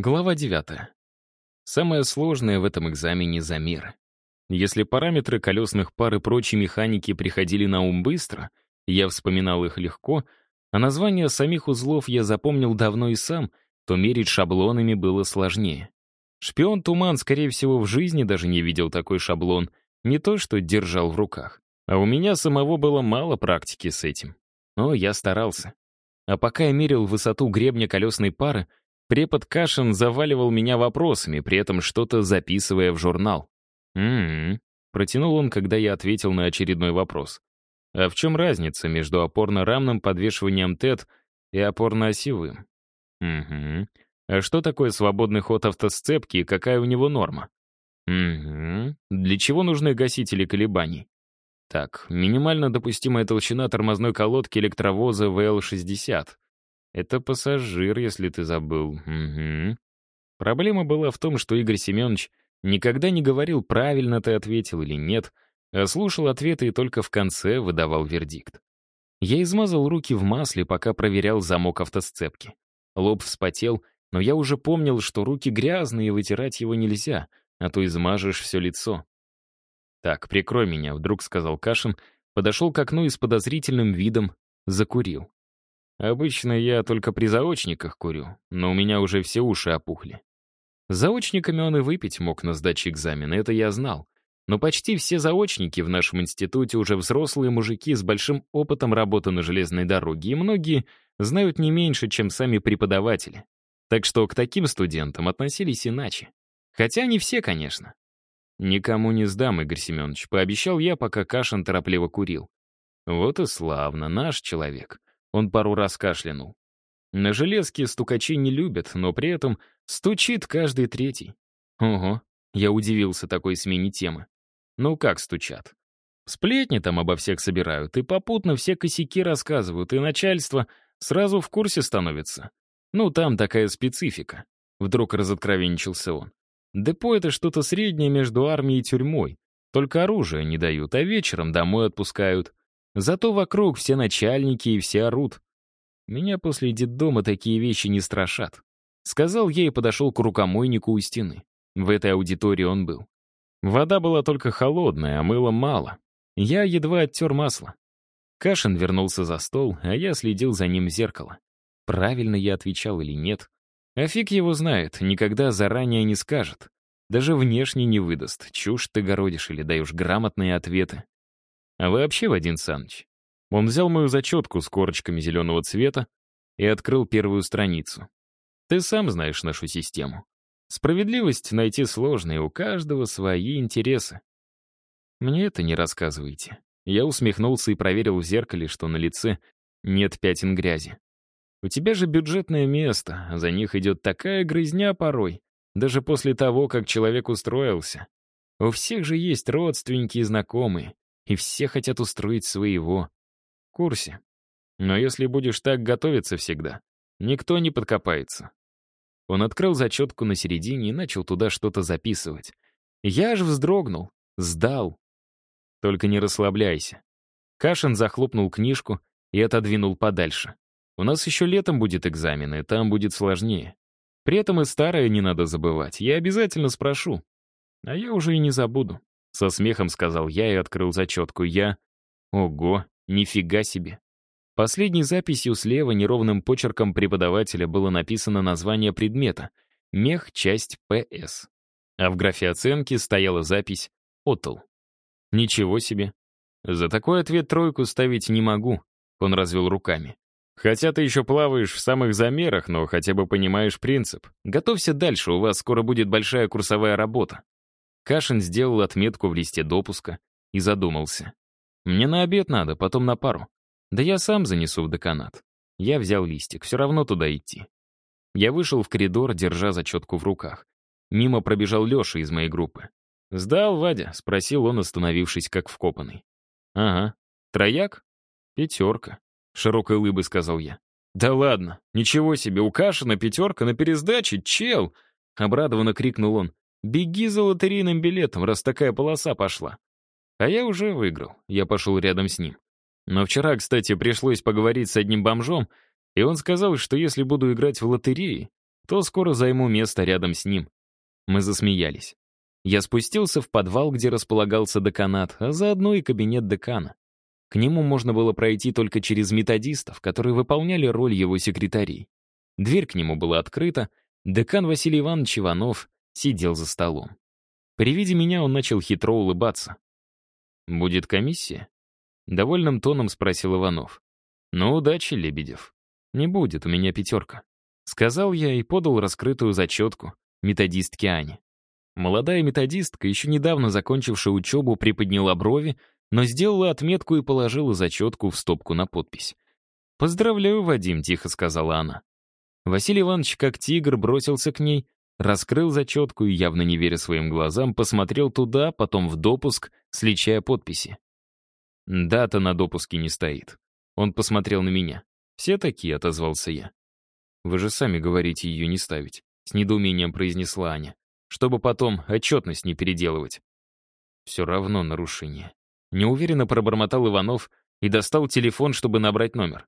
Глава 9. Самое сложное в этом экзамене — замеры. Если параметры колесных пар и прочей механики приходили на ум быстро, я вспоминал их легко, а названия самих узлов я запомнил давно и сам, то мерить шаблонами было сложнее. Шпион Туман, скорее всего, в жизни даже не видел такой шаблон, не то что держал в руках. А у меня самого было мало практики с этим. Но я старался. А пока я мерил высоту гребня колесной пары, Препод Кашин заваливал меня вопросами, при этом что-то записывая в журнал. «М-м-м», протянул он, когда я ответил на очередной вопрос. «А в чем разница между опорно-рамным подвешиванием ТЭТ и опорно-осевым?» «Угу. А что такое свободный ход автосцепки и какая у него норма?» «Угу. Для чего нужны гасители колебаний?» Так, минимально допустимая толщина тормозной колодки электровоза ВЛ-60. Это пассажир, если ты забыл. Угу. Проблема была в том, что Игорь Семенович никогда не говорил, правильно ты ответил или нет, а слушал ответы и только в конце выдавал вердикт. Я измазал руки в масле, пока проверял замок автосцепки. Лоб вспотел, но я уже помнил, что руки грязные, и вытирать его нельзя, а то измажешь все лицо. «Так, прикрой меня», — вдруг сказал Кашин, подошел к окну и с подозрительным видом закурил. Обычно я только при заочниках курю, но у меня уже все уши опухли. Заочниками он и выпить мог на сдаче экзамена, это я знал. Но почти все заочники в нашем институте уже взрослые мужики с большим опытом работы на железной дороге, и многие знают не меньше, чем сами преподаватели. Так что к таким студентам относились иначе. Хотя не все, конечно. «Никому не сдам, Игорь Семенович», — пообещал я, пока Кашин торопливо курил. «Вот и славно, наш человек». Он пару раз кашлянул. На железке стукачи не любят, но при этом стучит каждый третий. Ого, я удивился такой смене темы. Ну как стучат? Сплетни там обо всех собирают, и попутно все косяки рассказывают, и начальство сразу в курсе становится. Ну, там такая специфика. Вдруг разоткровенничался он. Депо — это что-то среднее между армией и тюрьмой. Только оружие не дают, а вечером домой отпускают. Зато вокруг все начальники и все орут. Меня после детдома такие вещи не страшат. Сказал я и подошел к рукомойнику у стены. В этой аудитории он был. Вода была только холодная, а мыла мало. Я едва оттер масло. Кашин вернулся за стол, а я следил за ним в зеркало. Правильно я отвечал или нет. А фиг его знает, никогда заранее не скажет. Даже внешне не выдаст, чушь ты городишь или даешь грамотные ответы. А вообще, Вадим Саныч, он взял мою зачетку с корочками зеленого цвета и открыл первую страницу. Ты сам знаешь нашу систему. Справедливость найти сложно, и у каждого свои интересы. Мне это не рассказывайте. Я усмехнулся и проверил в зеркале, что на лице нет пятен грязи. У тебя же бюджетное место, а за них идет такая грызня порой, даже после того, как человек устроился. У всех же есть родственники и знакомые, и все хотят устроить своего. В курсе. Но если будешь так готовиться всегда, никто не подкопается. Он открыл зачетку на середине и начал туда что-то записывать. Я аж вздрогнул, сдал. Только не расслабляйся. Кашин захлопнул книжку и отодвинул подальше. У нас еще летом будет экзамен, и там будет сложнее. При этом и старое не надо забывать. Я обязательно спрошу. А я уже и не забуду. Со смехом сказал я и открыл зачетку. Я... Ого, нифига себе. Последней записью слева неровным почерком преподавателя было написано название предмета — мех, часть ПС. А в графе оценки стояла запись «Отл». Ничего себе. За такой ответ тройку ставить не могу, он развел руками. Хотя ты еще плаваешь в самых замерах, но хотя бы понимаешь принцип. Готовься дальше, у вас скоро будет большая курсовая работа. Кашин сделал отметку в листе допуска и задумался. «Мне на обед надо, потом на пару. Да я сам занесу в деканат». Я взял листик, все равно туда идти. Я вышел в коридор, держа зачетку в руках. Мимо пробежал Леша из моей группы. «Сдал, Вадя?» — спросил он, остановившись как вкопанный. «Ага. Трояк?» «Пятерка», — широкой улыбой сказал я. «Да ладно, ничего себе, у Кашина пятерка на пересдаче, чел!» — обрадованно крикнул он. Беги за лотерейным билетом, раз такая полоса пошла. А я уже выиграл, я пошел рядом с ним. Но вчера, кстати, пришлось поговорить с одним бомжом, и он сказал, что если буду играть в лотереи, то скоро займу место рядом с ним. Мы засмеялись. Я спустился в подвал, где располагался деканат, а заодно и кабинет декана. К нему можно было пройти только через методистов, которые выполняли роль его секретарей. Дверь к нему была открыта, декан Василий Иванович Иванов сидел за столом. При виде меня он начал хитро улыбаться. «Будет комиссия?» Довольным тоном спросил Иванов. «Ну, удачи, Лебедев». «Не будет, у меня пятерка». Сказал я и подал раскрытую зачетку методистке Ане. Молодая методистка, еще недавно закончившая учебу, приподняла брови, но сделала отметку и положила зачетку в стопку на подпись. «Поздравляю, Вадим», — тихо сказала она. Василий Иванович, как тигр, бросился к ней, раскрыл зачетку и, явно не веря своим глазам, посмотрел туда, потом в допуск, сличая подписи. Дата на допуске не стоит. Он посмотрел на меня. «Все такие», — отозвался я. «Вы же сами говорите ее не ставить», — с недоумением произнесла Аня, «чтобы потом отчетность не переделывать». Все равно нарушение. Неуверенно пробормотал Иванов и достал телефон, чтобы набрать номер.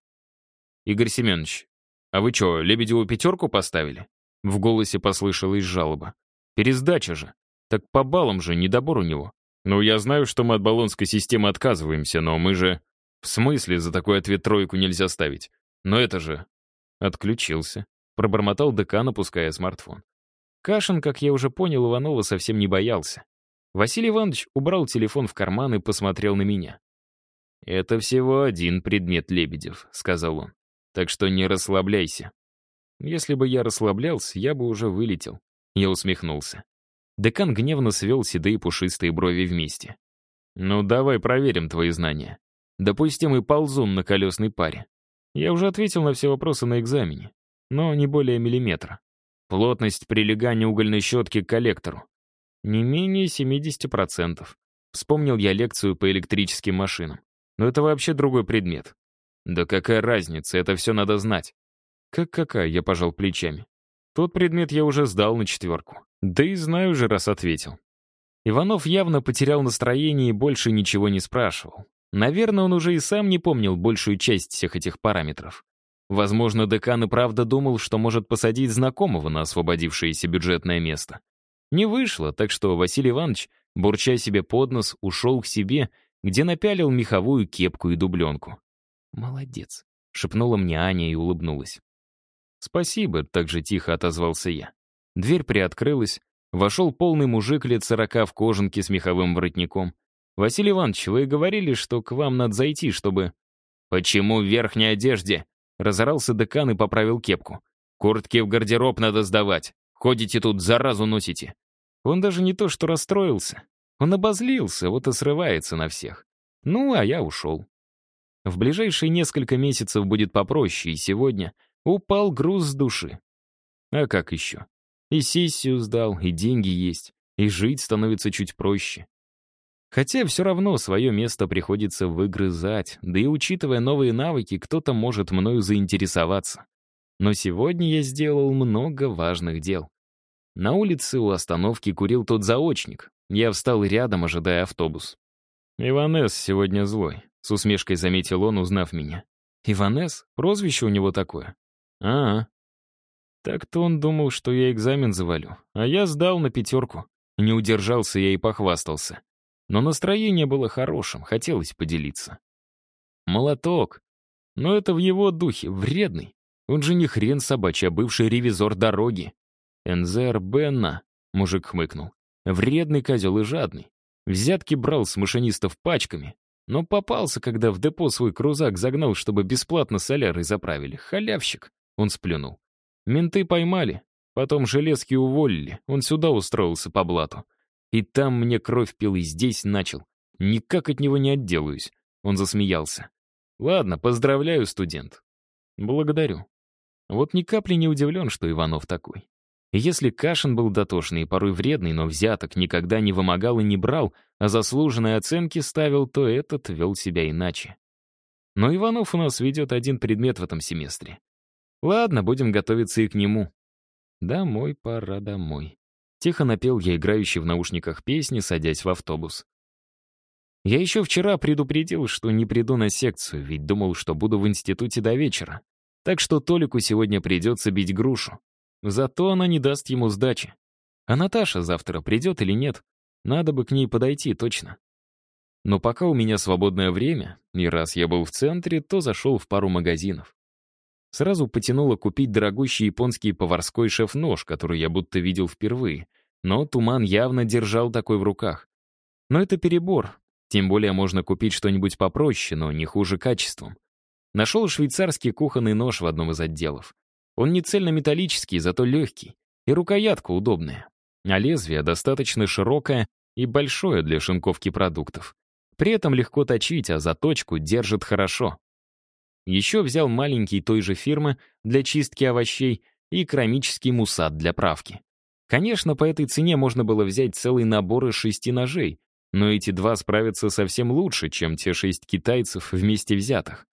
«Игорь Семенович, а вы что, Лебедеву пятерку поставили?» В голосе послышалась жалоба. «Пересдача же. Так по баллам же недобор у него». «Ну, я знаю, что мы от баллонской системы отказываемся, но мы же...» «В смысле за такой ответ тройку нельзя ставить? Но это же...» Отключился. Пробормотал декан, опуская смартфон. Кашин, как я уже понял, Иванова совсем не боялся. Василий Иванович убрал телефон в карман и посмотрел на меня. «Это всего один предмет Лебедев», — сказал он. «Так что не расслабляйся». Если бы я расслаблялся, я бы уже вылетел. Я усмехнулся. Декан гневно свел седые пушистые брови вместе. «Ну, давай проверим твои знания. Допустим, и ползун на колесной паре. Я уже ответил на все вопросы на экзамене, но не более миллиметра. Плотность прилегания угольной щетки к коллектору. Не менее 70%. Вспомнил я лекцию по электрическим машинам. Но это вообще другой предмет. Да какая разница, это все надо знать. Как какая, я пожал плечами. Тот предмет я уже сдал на четверку. Да и знаю же, раз ответил. Иванов явно потерял настроение и больше ничего не спрашивал. Наверное, он уже и сам не помнил большую часть всех этих параметров. Возможно, декан и правда думал, что может посадить знакомого на освободившееся бюджетное место. Не вышло, так что Василий Иванович, бурча себе под нос, ушел к себе, где напялил меховую кепку и дубленку. «Молодец», — шепнула мне Аня и улыбнулась. «Спасибо», — так же тихо отозвался я. Дверь приоткрылась, вошел полный мужик лет сорока в кожанке с меховым воротником. «Василий Иванович, вы говорили, что к вам надо зайти, чтобы...» «Почему в верхней одежде?» — разорался декан и поправил кепку. «Куртки в гардероб надо сдавать. Ходите тут, заразу носите». Он даже не то что расстроился. Он обозлился, вот и срывается на всех. Ну, а я ушел. В ближайшие несколько месяцев будет попроще, и сегодня упал груз с души. А как еще? И сессию сдал, и деньги есть, и жить становится чуть проще. Хотя все равно свое место приходится выгрызать, да и учитывая новые навыки, кто-то может мною заинтересоваться. Но сегодня я сделал много важных дел. На улице у остановки курил тот заочник. Я встал рядом, ожидая автобус. «Иванес сегодня злой», — с усмешкой заметил он, узнав меня. «Иванес? Прозвище у него такое?» «А. Так-то он думал, что я экзамен завалю, а я сдал на пятерку. Не удержался я и похвастался. Но настроение было хорошим, хотелось поделиться. Молоток. Но это в его духе, вредный. Он же не хрен собачий, а бывший ревизор дороги. «НЗР Бенна», — мужик хмыкнул. «Вредный козел и жадный. Взятки брал с машинистов пачками, но попался, когда в депо свой крузак загнал, чтобы бесплатно солярой заправили. Халявщик!» — он сплюнул. Менты поймали, потом железки уволили, он сюда устроился по блату. И там мне кровь пил, и здесь начал. Никак от него не отделаюсь. Он засмеялся. Ладно, поздравляю, студент. Благодарю. Вот ни капли не удивлен, что Иванов такой. если Кашин был дотошный и порой вредный, но взяток никогда не вымогал и не брал, а заслуженные оценки ставил, то этот вел себя иначе. Но Иванов у нас ведет один предмет в этом семестре. Ладно, будем готовиться и к нему. Домой пора, домой. Тихо напел я играющий в наушниках песни, садясь в автобус. Я еще вчера предупредил, что не приду на секцию, ведь думал, что буду в институте до вечера. Так что Толику сегодня придется бить грушу. Зато она не даст ему сдачи. А Наташа завтра придет или нет, надо бы к ней подойти точно. Но пока у меня свободное время, и раз я был в центре, то зашел в пару магазинов. Сразу потянуло купить дорогущий японский поварской шеф-нож, который я будто видел впервые. Но Туман явно держал такой в руках. Но это перебор. Тем более можно купить что-нибудь попроще, но не хуже качеством. Нашел швейцарский кухонный нож в одном из отделов. Он не цельнометаллический, зато легкий. И рукоятка удобная. А лезвие достаточно широкое и большое для шинковки продуктов. При этом легко точить, а заточку держит хорошо. Еще взял маленький той же фирмы для чистки овощей и керамический мусат для правки. Конечно, по этой цене можно было взять целый набор из шести ножей, но эти два справятся совсем лучше, чем те шесть китайцев вместе взятых.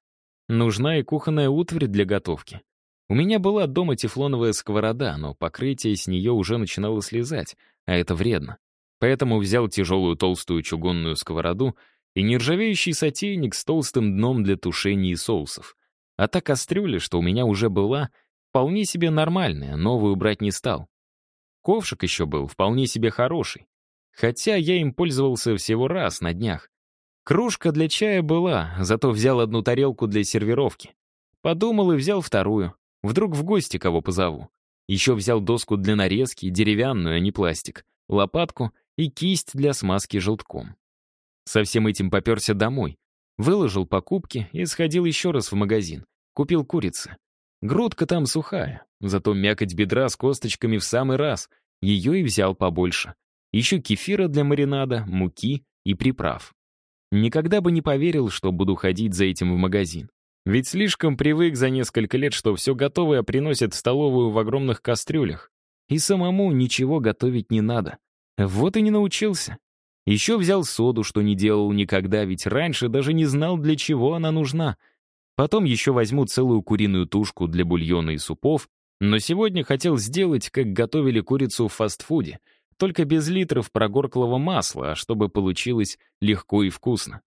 Нужна и кухонная утварь для готовки. У меня была дома тефлоновая сковорода, но покрытие с нее уже начинало слезать, а это вредно. Поэтому взял тяжелую толстую чугунную сковороду и нержавеющий сотейник с толстым дном для тушения соусов. А та кастрюля, что у меня уже была, вполне себе нормальная, новую брать не стал. Ковшик еще был вполне себе хороший. Хотя я им пользовался всего раз на днях. Кружка для чая была, зато взял одну тарелку для сервировки. Подумал и взял вторую. Вдруг в гости кого позову. Еще взял доску для нарезки, деревянную, а не пластик, лопатку и кисть для смазки желтком. Со всем этим поперся домой. Выложил покупки и сходил еще раз в магазин. Купил курицы. Грудка там сухая, зато мякоть бедра с косточками в самый раз. Ее и взял побольше. Еще кефира для маринада, муки и приправ. Никогда бы не поверил, что буду ходить за этим в магазин. Ведь слишком привык за несколько лет, что все готовое приносят в столовую в огромных кастрюлях. И самому ничего готовить не надо. Вот и не научился. Еще взял соду, что не делал никогда, ведь раньше даже не знал, для чего она нужна. Потом еще возьму целую куриную тушку для бульона и супов, но сегодня хотел сделать, как готовили курицу в фастфуде, только без литров прогорклого масла, а чтобы получилось легко и вкусно.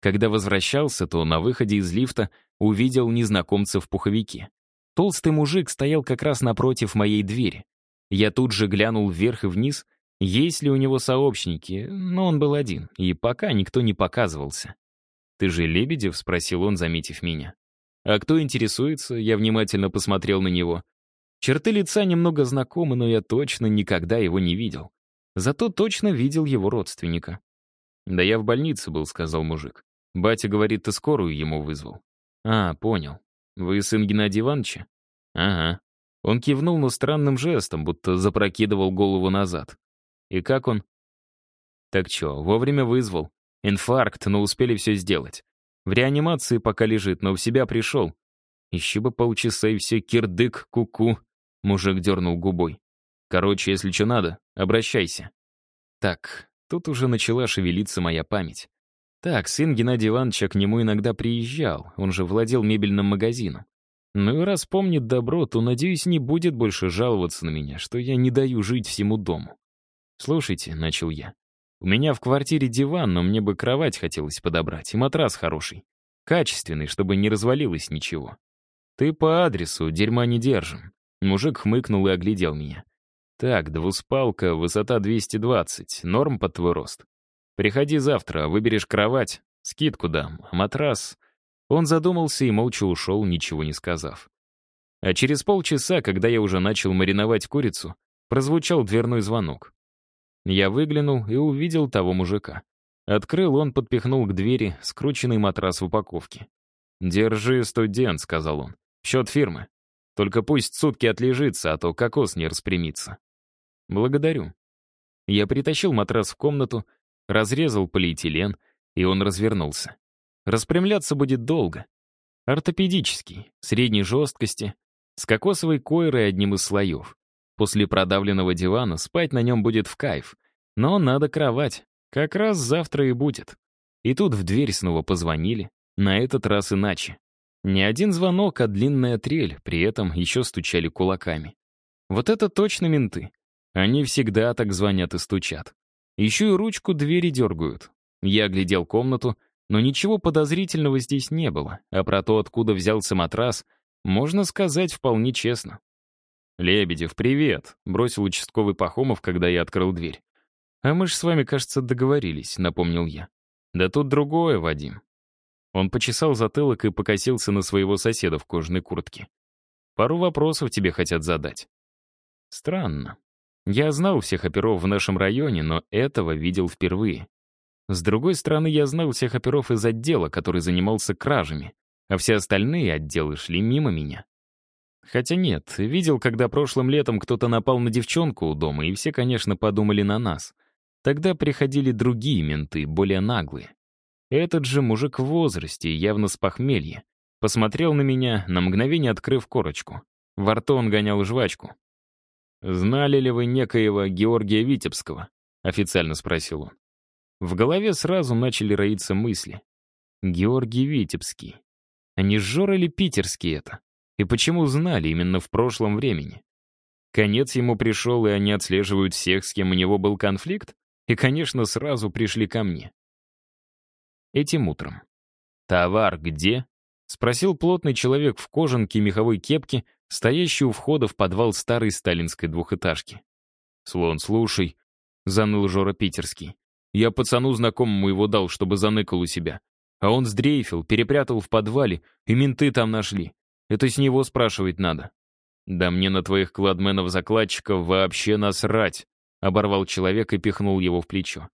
Когда возвращался, то на выходе из лифта увидел незнакомца в пуховике. Толстый мужик стоял как раз напротив моей двери. Я тут же глянул вверх и вниз — есть ли у него сообщники, но он был один, и пока никто не показывался. «Ты же Лебедев?» — спросил он, заметив меня. «А кто интересуется?» — я внимательно посмотрел на него. Черты лица немного знакомы, но я точно никогда его не видел. Зато точно видел его родственника. «Да я в больнице был», — сказал мужик. «Батя говорит, ты скорую ему вызвал». «А, понял. Вы сын Геннадия Ивановича?» «Ага». Он кивнул, но странным жестом, будто запрокидывал голову назад. И как он? Так чё, вовремя вызвал. Инфаркт, но успели все сделать. В реанимации пока лежит, но в себя пришел. Еще бы полчаса и все, кирдык, куку. -ку. Мужик дернул губой. Короче, если что надо, обращайся. Так, тут уже начала шевелиться моя память. Так, сын Геннадия Ивановича к нему иногда приезжал, он же владел мебельным магазином. Ну и раз помнит добро, то, надеюсь, не будет больше жаловаться на меня, что я не даю жить всему дому. «Слушайте», — начал я, — «у меня в квартире диван, но мне бы кровать хотелось подобрать, и матрас хороший. Качественный, чтобы не развалилось ничего». «Ты по адресу, дерьма не держим». Мужик хмыкнул и оглядел меня. «Так, двуспалка, высота 220, норм под твой рост. Приходи завтра, выберешь кровать, скидку дам, а матрас...» Он задумался и молча ушел, ничего не сказав. А через полчаса, когда я уже начал мариновать курицу, прозвучал дверной звонок. Я выглянул и увидел того мужика. Открыл, он подпихнул к двери скрученный матрас в упаковке. «Держи, студент», — сказал он. «Счет фирмы. Только пусть сутки отлежится, а то кокос не распрямится». «Благодарю». Я притащил матрас в комнату, разрезал полиэтилен, и он развернулся. Распрямляться будет долго. Ортопедический, средней жесткости, с кокосовой койрой одним из слоев. После продавленного дивана спать на нем будет в кайф. Но надо кровать. Как раз завтра и будет. И тут в дверь снова позвонили. На этот раз иначе. Не один звонок, а длинная трель, при этом еще стучали кулаками. Вот это точно менты. Они всегда так звонят и стучат. Еще и ручку двери дергают. Я глядел комнату, но ничего подозрительного здесь не было, а про то, откуда взялся матрас, можно сказать вполне честно. «Лебедев, привет!» — бросил участковый Пахомов, когда я открыл дверь. «А мы ж с вами, кажется, договорились», — напомнил я. «Да тут другое, Вадим». Он почесал затылок и покосился на своего соседа в кожаной куртке. «Пару вопросов тебе хотят задать». Странно. Я знал всех оперов в нашем районе, но этого видел впервые. С другой стороны, я знал всех оперов из отдела, который занимался кражами, а все остальные отделы шли мимо меня. Хотя нет, видел, когда прошлым летом кто-то напал на девчонку у дома, и все, конечно, подумали на нас. Тогда приходили другие менты, более наглые. Этот же мужик в возрасте, явно с похмелья. Посмотрел на меня, на мгновение открыв корочку. Во рту он гонял жвачку. «Знали ли вы некоего Георгия Витебского?» — официально спросил он. В голове сразу начали роиться мысли. Георгий Витебский. А не Жора ли питерский это? И почему знали именно в прошлом времени? Конец ему пришел, и они отслеживают всех, с кем у него был конфликт? И, конечно, сразу пришли ко мне. Этим утром. «Товар где?» — спросил плотный человек в кожанке и меховой кепке, стоящий у входа в подвал старой сталинской двухэтажки. «Слон, слушай», — заныл Жора Питерский. «Я пацану знакомому его дал, чтобы заныкал у себя. А он сдрейфил, перепрятал в подвале, и менты там нашли. Это с него спрашивать надо». «Да мне на твоих кладменов-закладчиков вообще насрать», — оборвал человек и пихнул его в плечо.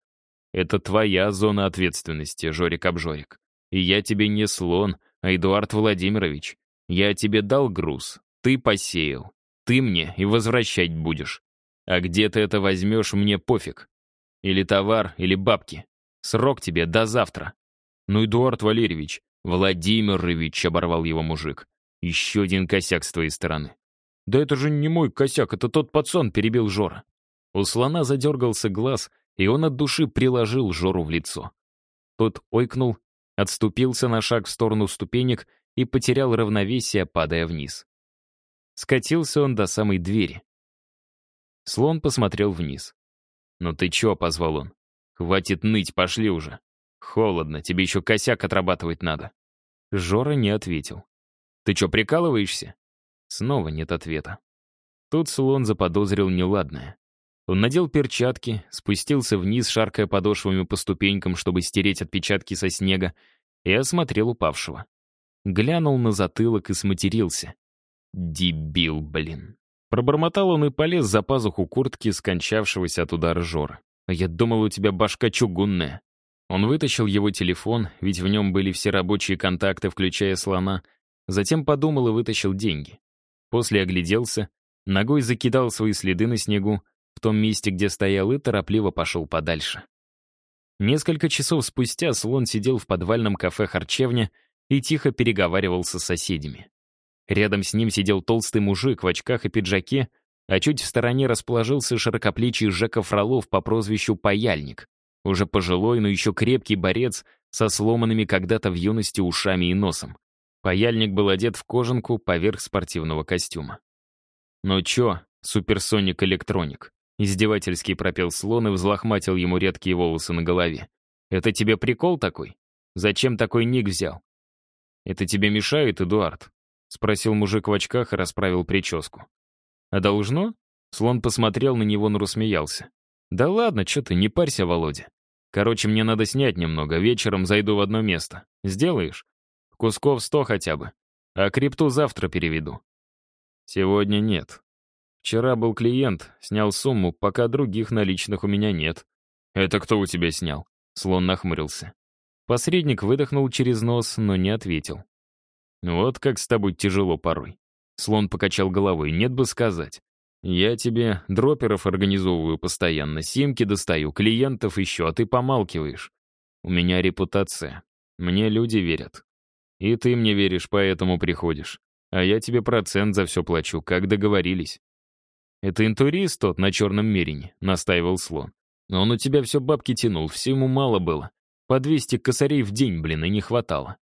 «Это твоя зона ответственности, Жорик-обжорик. И я тебе не слон, а Эдуард Владимирович. Я тебе дал груз, ты посеял. Ты мне и возвращать будешь. А где ты это возьмешь, мне пофиг. Или товар, или бабки. Срок тебе до завтра. Ну, Эдуард Валерьевич, Владимирович, оборвал его мужик. Еще один косяк с твоей стороны. Да это же не мой косяк, это тот пацан, перебил Жора. У слона задергался глаз, и он от души приложил Жору в лицо. Тот ойкнул, отступился на шаг в сторону ступенек и потерял равновесие, падая вниз. Скатился он до самой двери. Слон посмотрел вниз. «Ну ты чё?» — позвал он. «Хватит ныть, пошли уже. Холодно, тебе еще косяк отрабатывать надо». Жора не ответил. «Ты чё, прикалываешься?» Снова нет ответа. Тут слон заподозрил неладное. Он надел перчатки, спустился вниз, шаркая подошвами по ступенькам, чтобы стереть отпечатки со снега, и осмотрел упавшего. Глянул на затылок и сматерился. Дебил, блин. Пробормотал он и полез за пазуху куртки, скончавшегося от удара Жора. «Я думал, у тебя башка чугунная». Он вытащил его телефон, ведь в нем были все рабочие контакты, включая слона. Затем подумал и вытащил деньги. После огляделся, ногой закидал свои следы на снегу, в том месте, где стоял, и торопливо пошел подальше. Несколько часов спустя слон сидел в подвальном кафе «Харчевня» и тихо переговаривался с соседями. Рядом с ним сидел толстый мужик в очках и пиджаке, а чуть в стороне расположился широкоплечий Жека Фролов по прозвищу Паяльник, уже пожилой, но еще крепкий борец со сломанными когда-то в юности ушами и носом. Паяльник был одет в кожанку поверх спортивного костюма. «Ну чё, суперсоник электроник?» Издевательский пропел слон и взлохматил ему редкие волосы на голове. «Это тебе прикол такой? Зачем такой ник взял?» «Это тебе мешает, Эдуард?» — спросил мужик в очках и расправил прическу. «А должно?» Слон посмотрел на него, но рассмеялся. «Да ладно, что ты, не парься, Володя. Короче, мне надо снять немного, вечером зайду в одно место. Сделаешь? Кусков сто хотя бы. А крипту завтра переведу». «Сегодня нет. Вчера был клиент, снял сумму, пока других наличных у меня нет». «Это кто у тебя снял?» Слон нахмурился. Посредник выдохнул через нос, но не ответил. Вот как с тобой тяжело порой. Слон покачал головой, нет бы сказать. Я тебе дроперов организовываю постоянно, симки достаю, клиентов еще, а ты помалкиваешь. У меня репутация. Мне люди верят. И ты мне веришь, поэтому приходишь. А я тебе процент за все плачу, как договорились. Это интурист тот на черном мерине, настаивал слон. Но он у тебя все бабки тянул, всему мало было. По 200 косарей в день, блин, и не хватало.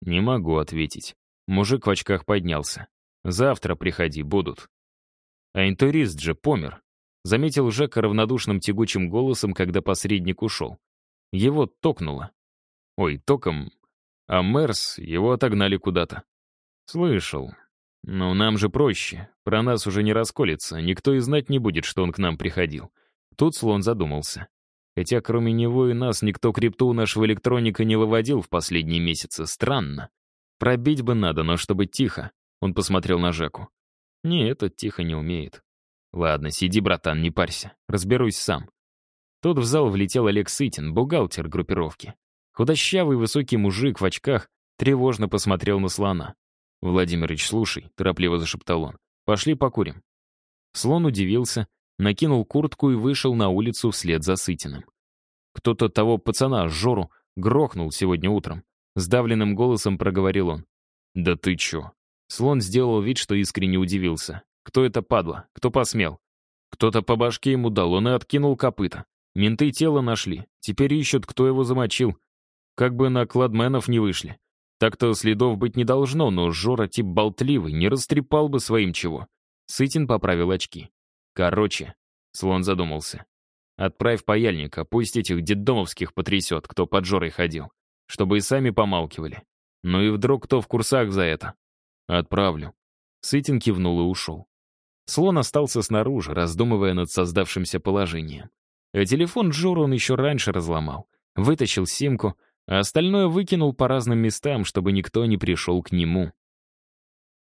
Не могу ответить. Мужик в очках поднялся. Завтра приходи, будут. А интурист же помер. Заметил Жека равнодушным тягучим голосом, когда посредник ушел. Его токнуло. Ой, током. А Мерс, его отогнали куда-то. Слышал. «Ну, нам же проще. Про нас уже не расколется. Никто и знать не будет, что он к нам приходил». Тут слон задумался. Хотя кроме него и нас никто крипту нашего электроника не выводил в последние месяцы. Странно. Пробить бы надо, но чтобы тихо. Он посмотрел на Жеку. Не, этот тихо не умеет. Ладно, сиди, братан, не парься. Разберусь сам. Тут в зал влетел Олег Сытин, бухгалтер группировки. Худощавый высокий мужик в очках тревожно посмотрел на слона. «Владимирыч, слушай», — торопливо зашептал он, — «пошли покурим». Слон удивился, накинул куртку и вышел на улицу вслед за Сытиным. Кто-то того пацана, Жору, грохнул сегодня утром. Сдавленным голосом проговорил он. «Да ты чё?» Слон сделал вид, что искренне удивился. «Кто это падла? Кто посмел?» Кто-то по башке ему дал, он и откинул копыта. Менты тело нашли. Теперь ищут, кто его замочил. Как бы на кладменов не вышли. Так-то следов быть не должно, но Жора тип болтливый, не растрепал бы своим чего. Сытин поправил очки. Короче, слон задумался. Отправь паяльника, пусть этих детдомовских потрясет, кто под Жорой ходил. Чтобы и сами помалкивали. Ну и вдруг кто в курсах за это? Отправлю. Сытин кивнул и ушел. Слон остался снаружи, раздумывая над создавшимся положением. А телефон Джора он еще раньше разломал. Вытащил симку — а остальное выкинул по разным местам, чтобы никто не пришел к нему.